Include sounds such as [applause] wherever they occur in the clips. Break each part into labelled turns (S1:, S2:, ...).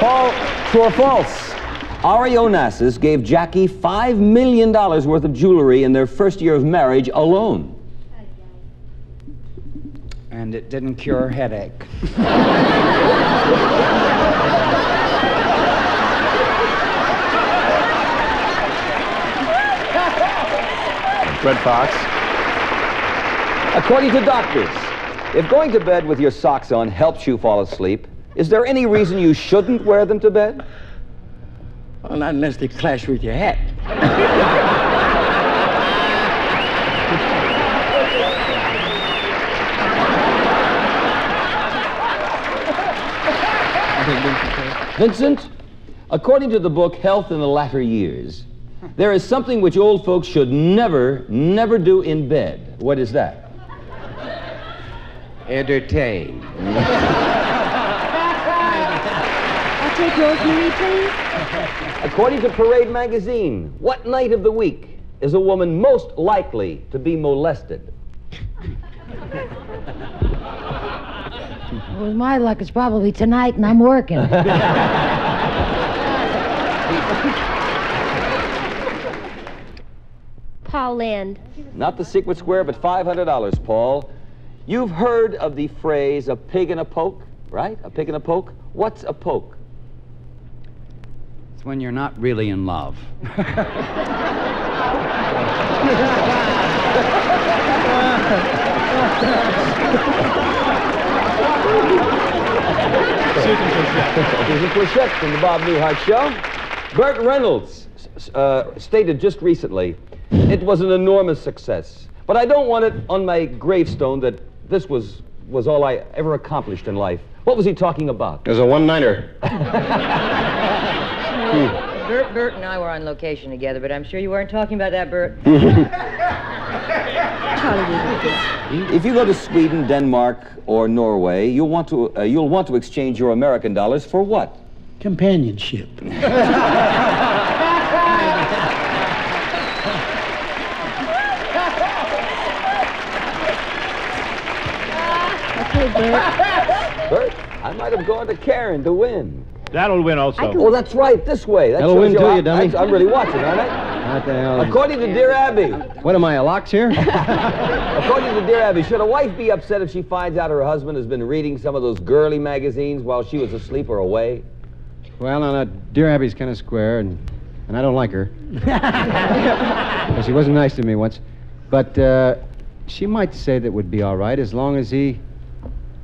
S1: Paul, true or false? Ari Onassis gave Jackie $5 million worth of jewelry in their first year of marriage alone.
S2: And it didn't cure a headache.
S3: Redd Foxx.
S1: According to doctors, if going to bed with your socks on helps you fall asleep, is there any reason you shouldn't wear them to bed?
S2: Well, not unless they clash with your hat.
S1: Vincent, according to the book Health in the Latter Years, there is something which old folks should never, never do in bed. What is that?
S2: Entertain. [laughs]
S4: I'll take please.
S1: According to Parade magazine, what night of the week is a woman most likely to be molested? [laughs]
S4: Well, with my luck, it's probably tonight, and I'm working. [laughs]
S5: Paul Lynde.
S1: Not the secret square, but $500, Paul. You've heard of the phrase a pig in a poke, right? A pig in a poke? What's a poke?
S2: It's when you're not really in love.
S1: Suzanne Pleshette from the Bob Newhart Show. Burt Reynolds uh, stated just recently, it was an enormous success. But I don't want it on my gravestone that this was, was all I ever accomplished in life. What was he talking about?
S3: There's a one-nighter. [laughs]
S6: Bert, Bert and I were on location together, but I'm sure you weren't talking about that, Bert. [laughs]
S1: If you go to Sweden, Denmark, or Norway, you'll want to, uh, you'll want to exchange your American dollars for what?
S7: Companionship.
S4: okay, [laughs] Bert.
S1: Bert, I might have gone to Karen to win.
S3: That'll win also.
S1: Well, that's right, this way. That
S8: That'll
S1: shows
S8: win too,
S1: how-
S8: you dummy.
S1: I'm really watching, aren't I?
S8: What the hell?
S1: According to Dear Abby,
S8: What am I, a locks here? [laughs] [laughs]
S1: according to Dear Abby, should a wife be upset if she finds out her husband has been reading some of those girly magazines while she was asleep or away?
S8: well, no, no. Dear Abby's kind of square, and, and I don't like her. [laughs] 'Cause she wasn't nice to me once. But uh, she might say that would be all right as long as he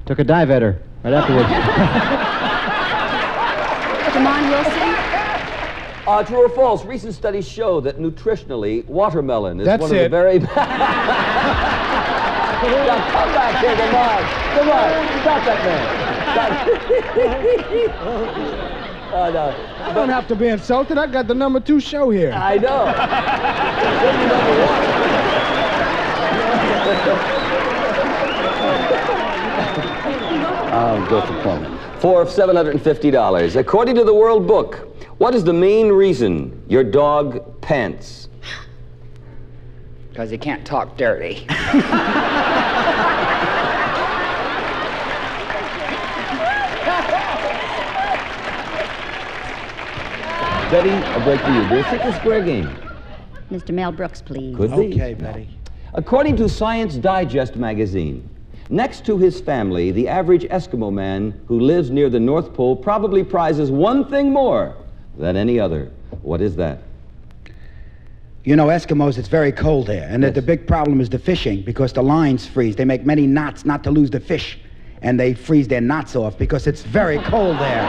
S8: took a dive at her right afterwards.
S4: Demond Wilson.
S1: Uh, true or false? Recent studies show that nutritionally, watermelon is
S7: That's
S1: one of the very. [laughs] now, come back here, come on. Come on. Stop that man. Stop. oh, [laughs] no.
S7: I don't have to be insulted. I got the number two show here.
S1: I know. You're number one. I'll go for Pullman. For $750. According to the World Book, what is the main reason your dog pants?
S2: Because he can't talk dirty. [laughs]
S1: Betty, a break for you. Do a secret square game.
S4: Mr. Mel Brooks, please.
S1: Could be.
S7: Okay, Betty.
S1: According to Science Digest magazine, next to his family, the average Eskimo man who lives near the North Pole probably prizes one thing more than any other. What is that?
S9: You know, Eskimos, it's very cold there. And the- the big problem is the fishing because the lines freeze. They make many knots not to lose the fish. And they freeze their knots off because it's very cold there.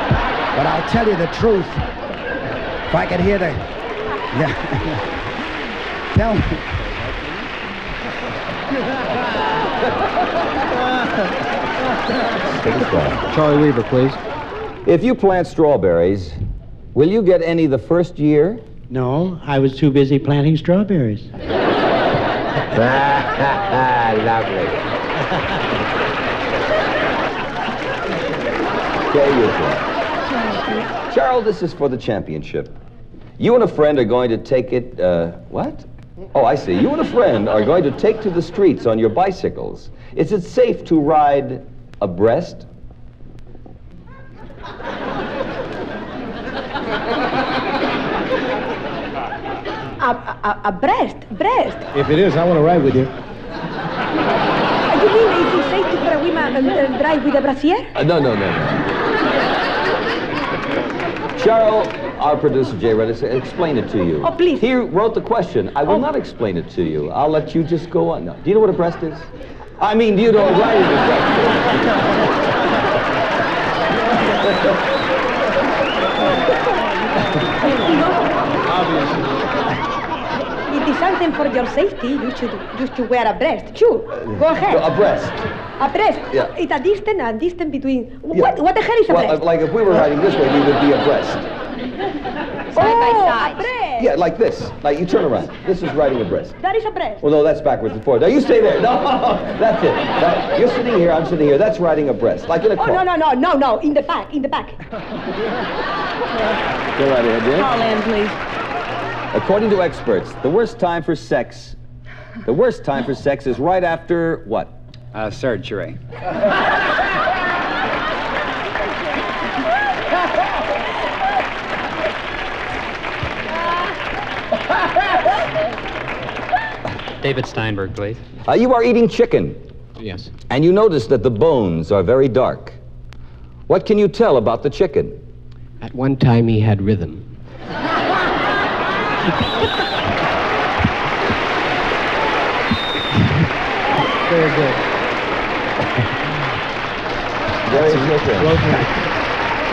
S9: But I'll tell you the truth. If I could hear the. [laughs] Yeah. tell me.
S1: Take a straw.
S8: Charlie Weaver, please.
S1: If you plant strawberries, will you get any the first year?
S7: No, I was too busy planting strawberries. [laughs] [laughs]
S1: Lovely. Okay, you go. Charles, this is for the championship. You and a friend are going to take it, uh, what? Oh, I see. You and a friend are going to take to the streets on your bicycles. Is it safe to ride abreast?
S5: A, a, a breast, breast.
S7: If it is, I want to ride with you.
S5: You mean is it safe for a woman uh, uh, drive with a brassiere?
S1: Uh, no, no, no, no. Cheryl, our producer, Jay Redis, explain it to you.
S5: Oh, please.
S1: He wrote the question. I will
S5: Oh.
S1: not explain it to you. I'll let you just go on. No. Do you know what a breast is? I mean, do you know what writing a breast
S5: It is something for your safety. You should you should wear a breast. Sure. Go ahead.
S1: is? A breast.
S5: A breast.
S1: Yeah.
S5: It's a distance, a distance between.
S1: Yeah.
S5: What, what the hell is a
S1: Well, uh,
S5: breast?
S1: like if we were riding this way, we would be abreast.
S4: Side by
S5: oh,
S4: side.
S5: a breast.
S1: Yeah, like this. Like you turn around. This is riding a breast.
S5: That is a breast.
S1: Well, no, that's backwards and forwards. Now you stay there. [laughs] No, that's it. That- you're sitting here. I'm sitting here. That's riding a breast, like in a car.
S5: Oh
S1: car.
S5: no no no no no! In the back, in the back.
S1: Go right ahead, dear.
S5: Call in, please.
S1: According to experts, the worst time for sex, the worst time for sex is right after what?
S2: Uh, surgery.
S10: David Steinberg, please.
S1: Uh, you are eating chicken,
S10: Yes.
S1: and you notice that the bones are very dark. What can you tell about the chicken?
S10: At one time, he had rhythm.
S7: Very good.
S1: Very good.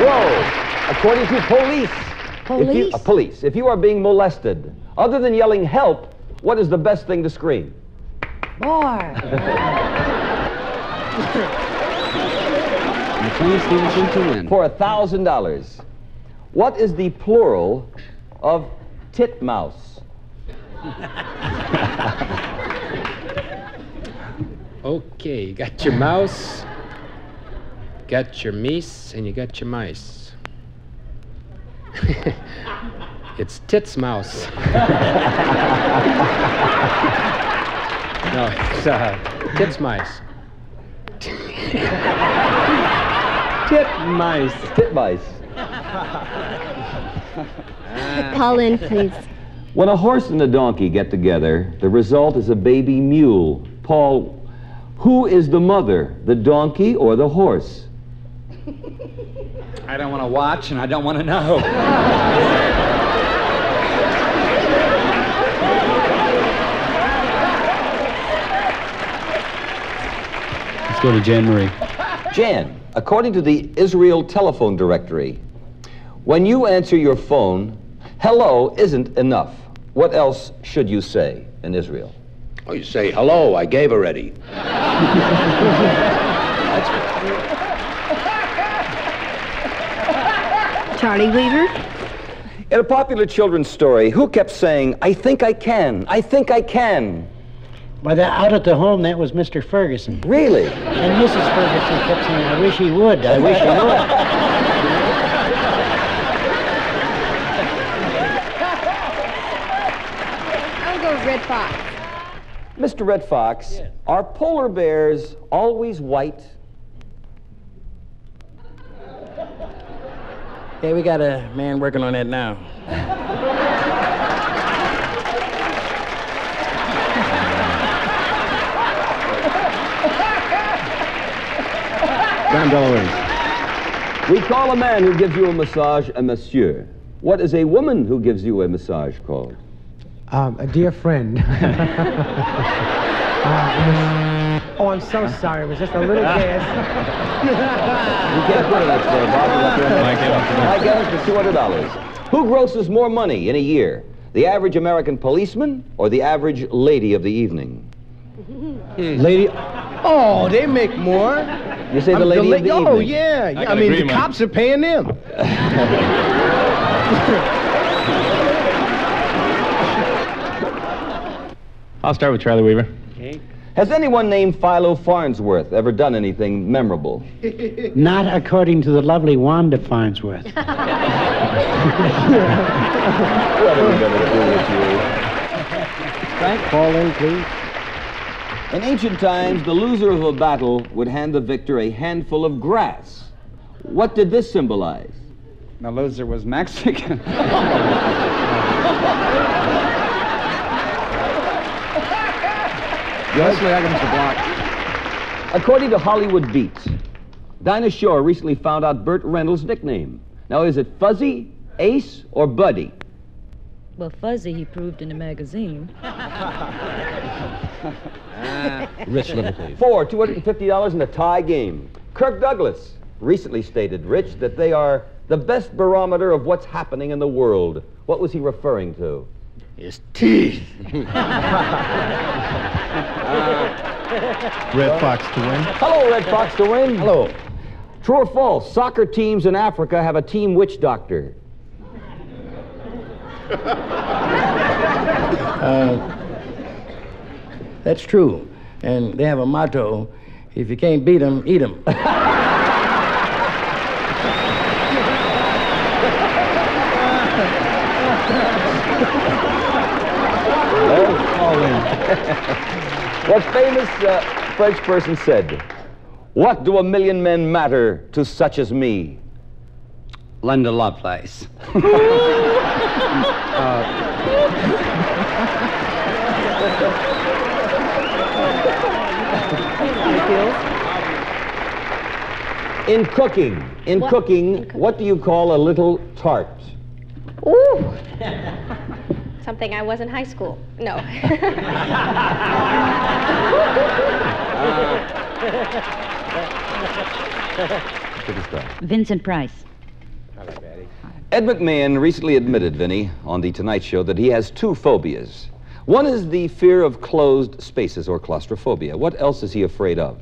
S1: Whoa! According to police. If you,
S4: Police?
S1: uh, police. If you are being molested, other than yelling help, what is the best thing to scream?
S4: More.
S2: McLean Stevenson to win.
S1: For a thousand dollars. What is the plural of titmouse?
S10: Okay, you got your mouse, got your meese, and you got your mice. [laughs] it's tits mouse. no, it's uh, tits mice.
S7: Tit mice.
S1: Titmice. Ah.
S4: Call in, please.
S1: When a horse and a donkey get together, the result is a baby mule. Paul, who is the mother, the donkey or the horse?
S2: I don't want to watch and I don't want to know.
S3: Let's go to Jan Marie.
S1: Jan, according to the Israel telephone directory, when you answer your phone, hello isn't enough. What else should you say in Israel?
S11: Oh, you say, hello, I gave already. [laughs]
S4: Charlie Weaver?
S1: In a popular children's story, who kept saying, I think I can, I think I can?
S7: By the out at the home, that was Mr. Ferguson.
S1: Really?
S7: And Mrs. Ferguson kept saying, I wish he would. I wish he would. [laughs]
S4: go with Redd Foxx.
S1: Mr. Redd Foxx, are polar bears always white?
S12: Hey, we got a man working on that now.
S3: Don DeLorean.
S1: We call a man who gives you a massage a monsieur. What is a woman who gives you a massage called?
S13: Um, a dear friend. [laughs] Uh, oh, I'm so sorry. It was just a little [laughs] gas.
S1: You can't put it next door, Bob. You have to- Mike Evans for two hundred dollars. Who grosses more money in a year? The average American policeman or the average lady of the evening?
S13: Lady. Oh, they make more.
S1: You say the
S13: I'm
S1: lady
S13: la-
S1: of the
S13: Oh,
S1: evening.
S13: yeah. yeah. I,
S3: can
S13: mean,
S3: agree,
S13: the
S3: man.
S13: cops are paying them. [laughs]
S3: I'll start with Charlie Weaver.
S1: Has anyone named Philo Farnsworth ever done anything memorable? [laughs]
S7: Not according to the lovely Wanda Farnsworth.
S1: What are we gonna do with you?
S7: Frank, call in, please.
S1: In ancient times, the loser of a battle would hand the victor a handful of grass. What did this symbolize?
S2: The loser was Mexican. [laughs]
S1: Leslie, I got block. According to Hollywood Beats, Dinah Shore recently found out Burt Reynolds' nickname. Now, is it Fuzzy, Ace, or Buddy?
S14: Well, Fuzzy, he proved in a magazine. [laughs]
S1: Rich Liverpool. Four, $250 in a tie game. Kirk Douglas recently stated, Rich, that they are the best barometer of what's happening in the world. What was he referring to?
S12: His teeth. [laughs]
S1: Redd Foxx to win. Hello, Redd Foxx to win. Hello. True or false? Soccer teams in Africa have a team witch doctor.
S12: Uh, that's true. And they have a motto if you can't beat them, eat [laughs] 'em. [laughs]
S1: What famous uh, French person said, What do a million men matter to such as me?
S2: Linda Lovelace. [laughs]
S1: In cooking, in
S4: What-
S1: cooking, what do you call a little tart?
S4: Ooh. [laughs] Something I was in high school. No. [laughs]
S1: Good.
S14: Vincent Price.
S1: Ed McMahon recently admitted, Vinny, on The Tonight Show that he has two phobias. One is the fear of closed spaces or claustrophobia. What else is he afraid of?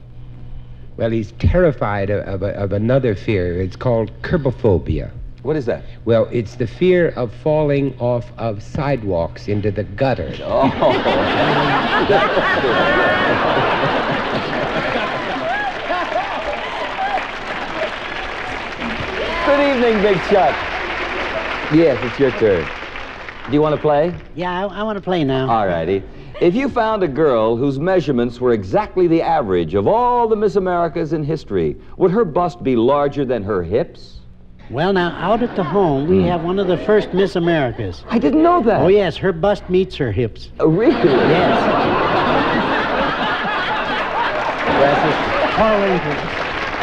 S15: Well, he's terrified of, of, of another fear. It's called curbophobia.
S1: What is that?
S15: Well, it's the fear of falling off of sidewalks into the gutter. [laughs] Oh.
S1: Good evening, Big Chuck. Yes, it's your turn. Do you want to play?
S7: Yeah, I, I want to play now.
S1: All righty. If you found a girl whose measurements were exactly the average of all the Miss Americas in history, would her bust be larger than her hips?
S7: Well, now, out at the home, we hmm. have one of the first Miss Americas.
S1: I didn't know that.
S7: Oh, yes, her bust meets her hips.
S1: Oh, really? Yes.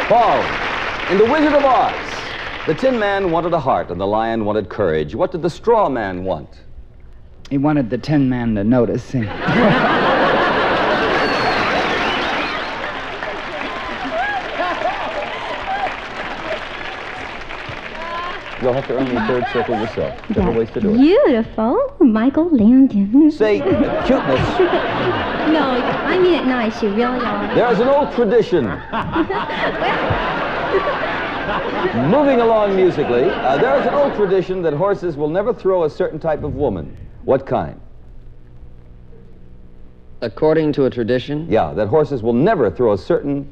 S1: Paul, in The Wizard of Oz, the Tin Man wanted a heart and the lion wanted courage. What did the straw man want?
S2: He wanted the Tin Man to notice him. [laughs]
S1: You'll have to earn the third circle yourself. Different ways to do it.
S4: Beautiful. Michael Landon.
S1: Say, [laughs] cuteness.
S4: no, I mean it nice. You really are.
S1: There's an old tradition. [laughs] Moving along musically, uh, there is an old tradition that horses will never throw a certain type of woman. What kind?
S2: According to a tradition,
S1: Yeah, that horses will never throw a certain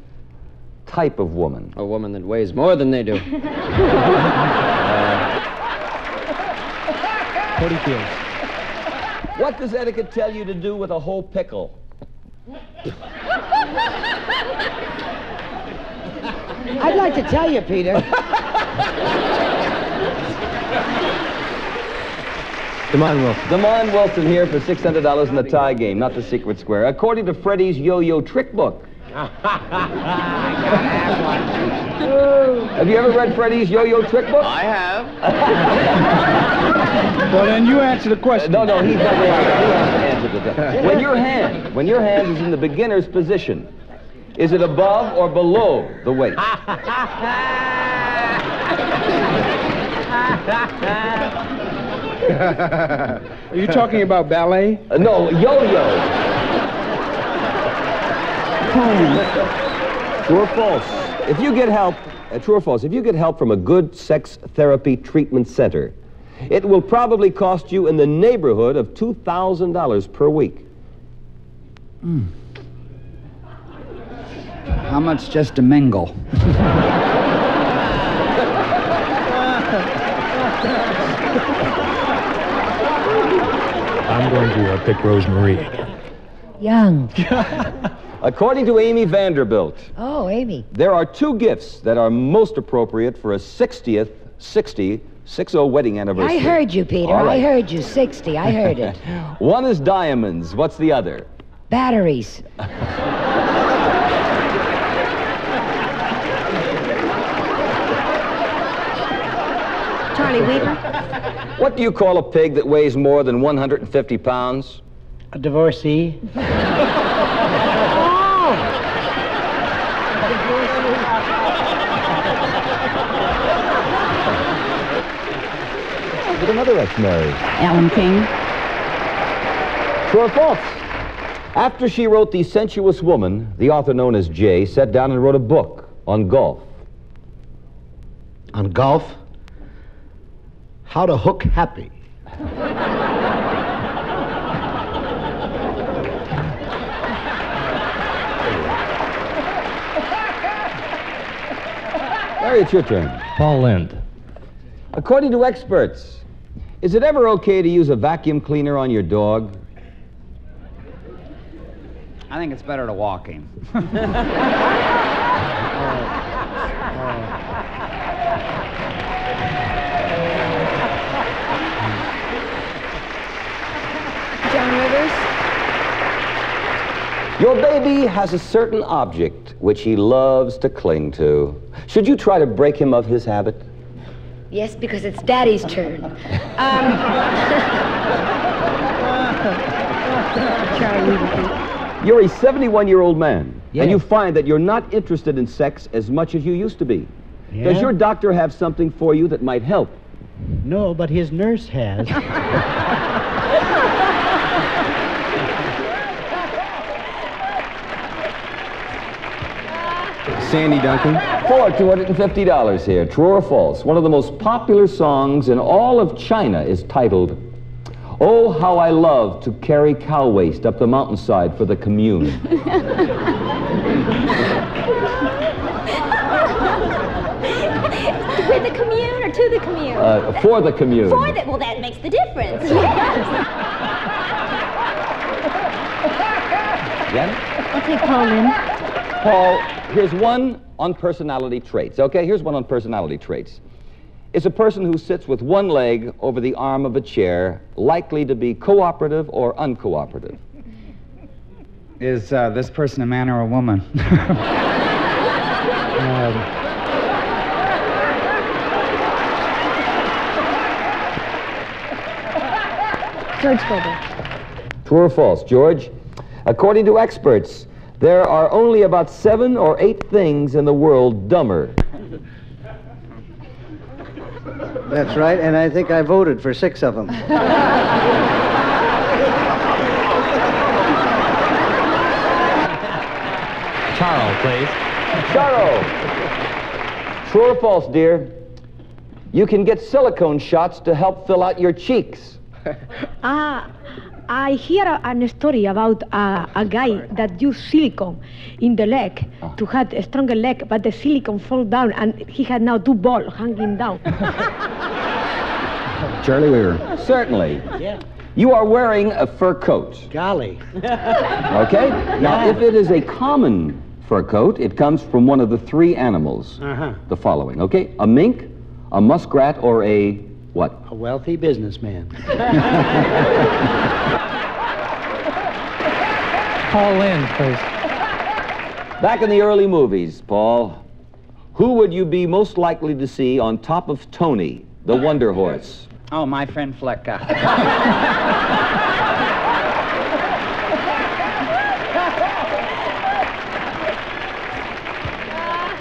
S1: type of woman.
S2: a woman that weighs more than they do. [laughs]
S1: What does etiquette tell you to do with a whole pickle?
S13: I'd like to tell you, Peter.
S1: Demond Wilson. Demond Wilson here for $600 in the tie game, not the secret square. According to Freddie's yo-yo trick book. [laughs] Have you ever read Freddie's yo-yo trick book? I have. [laughs]
S8: Well, then you answer the question.
S1: no, no, he's not the answer. He has to answer the [laughs] When your hand, when your hand is in the beginner's position, is it above or below the waist?
S8: Are you talking about ballet?
S1: Uh, no, yo-yo. True or false? If you get help, uh, true or false, if you get help from a good sex therapy treatment center, it will probably cost you in the neighborhood of $2,000 per week.
S2: How much just to mingle?
S3: I'm going to uh, pick Rosemarie.
S13: Young. [laughs]
S1: According to Amy Vanderbilt,
S13: Oh, Amy.
S1: there are two gifts that are most appropriate for a 60th, 60, 60 wedding anniversary.
S13: I heard you, Peter.
S1: All
S13: I heard you. 60. I heard it. [laughs]
S1: One is diamonds. What's the other?
S2: Batteries. [laughs]
S4: Charlie Weaver?
S1: What do you call a pig that weighs more than 150 pounds?
S7: A divorcee. [laughs]
S1: With another ex-married.
S16: Alan King.
S1: True or false? After she wrote The Sensuous Woman, the author known as Jay sat down and wrote a book on golf.
S17: On golf? How to hook happy.
S1: Larry, it's your turn.
S3: Paul Lynde.
S1: According to experts, is it ever okay to use a vacuum cleaner on your dog?
S2: I think it's better to walk him. [laughs] [laughs]
S1: Your baby has a certain object which he loves to cling to. Should you try to break him of his habit?
S4: Yes, because it's Daddy's turn. Um, Charlie Weaver, please.
S1: You're a 71 year old man,
S7: Yeah.
S1: and you find that you're not interested in sex as much as you used to be. Does your doctor have something for you that might help?
S7: No, but his nurse has. [laughs]
S8: Sandy Duncan.
S1: For $250 here, true or false, one of the most popular songs in all of China is titled, Oh, How I Love to Carry Cow Waste Up the Mountainside for the Commune. [laughs]
S4: With the commune or to the commune?
S1: Uh, for the commune.
S4: For the, well, that makes the difference. Yes.
S1: Again? [laughs]
S4: I'll take Paul Lynde.
S1: Paul, here's one on personality traits. Okay, here's one on personality traits. Is a person who sits with one leg over the arm of a chair likely to be cooperative or uncooperative? [laughs]
S2: Is uh, this person a man or a woman? [laughs]
S4: George Gilbert.
S1: True or false, George? According to experts, there are only about seven or eight things in the world dumber.
S17: That's right, and I think I voted for six of them.
S3: Charles, please.
S1: Charo. True or false, dear? You can get silicone shots to help fill out your cheeks.
S5: Ah, I hear a, an story about a, a guy that used silicone in the leg to have a stronger leg, but the silicone fall down and he had now two balls hanging down. [laughs]
S8: Charlie Weaver.
S1: Certainly.
S7: Yeah.
S1: You are wearing a fur coat.
S7: Golly. [laughs]
S1: Okay? Now, if it is a common fur coat, it comes from one of the three animals.
S7: Uh-huh.
S1: The following, okay? A mink, a muskrat, or a what?
S7: A wealthy businessman. [laughs]
S3: Paul Lynde, please.
S1: Back in the early movies, Paul, who would you be most likely to see on top of Tony, the Wonder Horse?
S2: oh, my friend Flicka.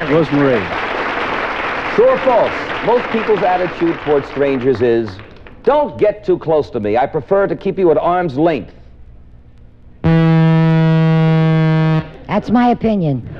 S8: Rosemary.
S1: True or false? Most people's attitude towards strangers is, don't get too close to me. I prefer to keep you at arm's length.
S18: That's my opinion.